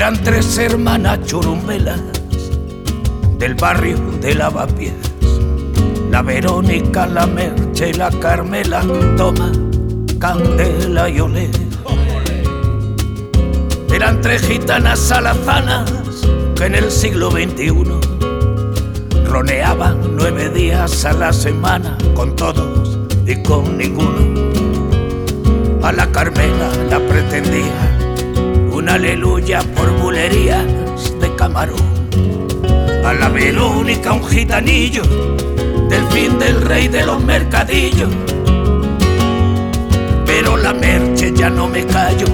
Eran tres hermanas churumbelas del barrio de Lavapiés. La Verónica, la Merche, la Carmela, toma candela y olé. Eran tres gitanas alazanas que en el siglo XXI roneaban nueve días a la semana con todos y con ninguno. A la Carmela la pretendía una aleluya por bulerías de camarón. A la Verónica un gitanillo del fin del rey de los mercadillos. Pero la merche ya no me callo,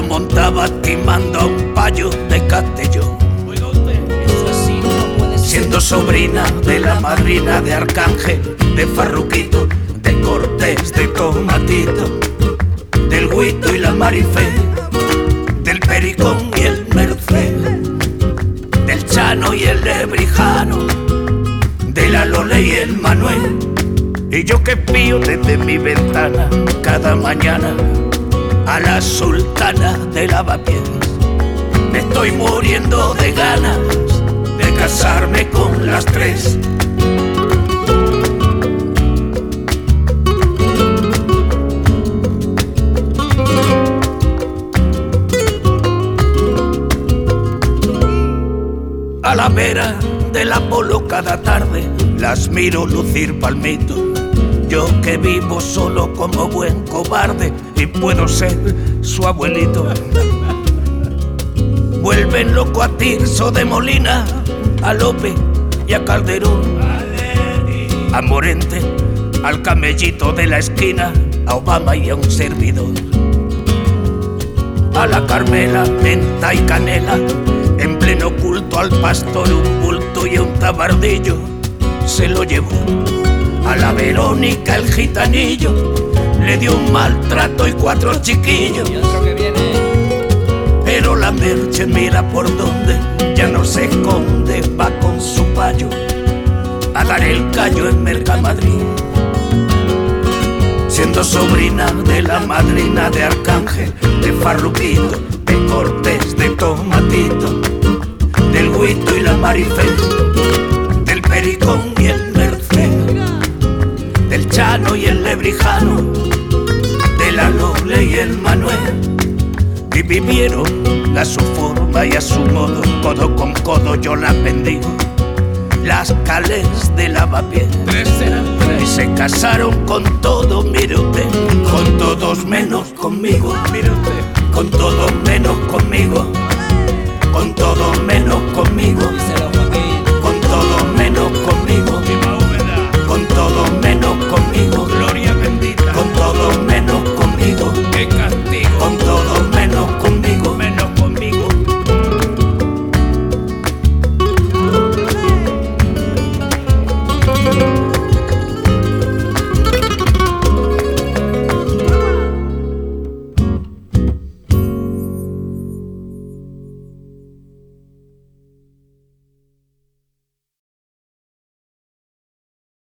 lo montaba timando a un payo de Castellón. Siendo sobrina de la madrina de Arcángel, de Farruquito, de Cortés, de Tomatito, del Huito y la Marifé del Pericón y el Merced, del Chano y el Lebrijano, de la Lole y el Manuel. Y yo que pío desde mi ventana cada mañana a la sultana de lavapiés. Me estoy muriendo de ganas de casarme con las tres. a la vera del Apolo cada tarde las miro lucir palmito. Yo que vivo solo como buen cobarde y puedo ser su abuelito. Vuelven loco a Tirso de Molina, a Lope y a Calderón, a Morente, al camellito de la esquina, a Obama y a un servidor. A la Carmela, menta y canela, en pleno culto al pastor un bulto y un tabardillo se lo llevó. A la Verónica el gitanillo le dio un maltrato y cuatro chiquillos. Y otro que viene. Pero la merche mira por donde ya no se esconde, va con su payo a dar el callo en Mercamadrid. Siendo sobrina de la madrina de Arcángel, de Farruquito, de Cortés, de Tomatito, del Huito y la Marifé, del Pericón y el Chano y el Lebrijano, de la Loble y el Manuel. Y vivieron a su forma y a su modo, codo con codo yo las bendigo. Las calles de lavapiés y se casaron con todo, mire usted, con todos menos conmigo, mire usted, con todos menos conmigo.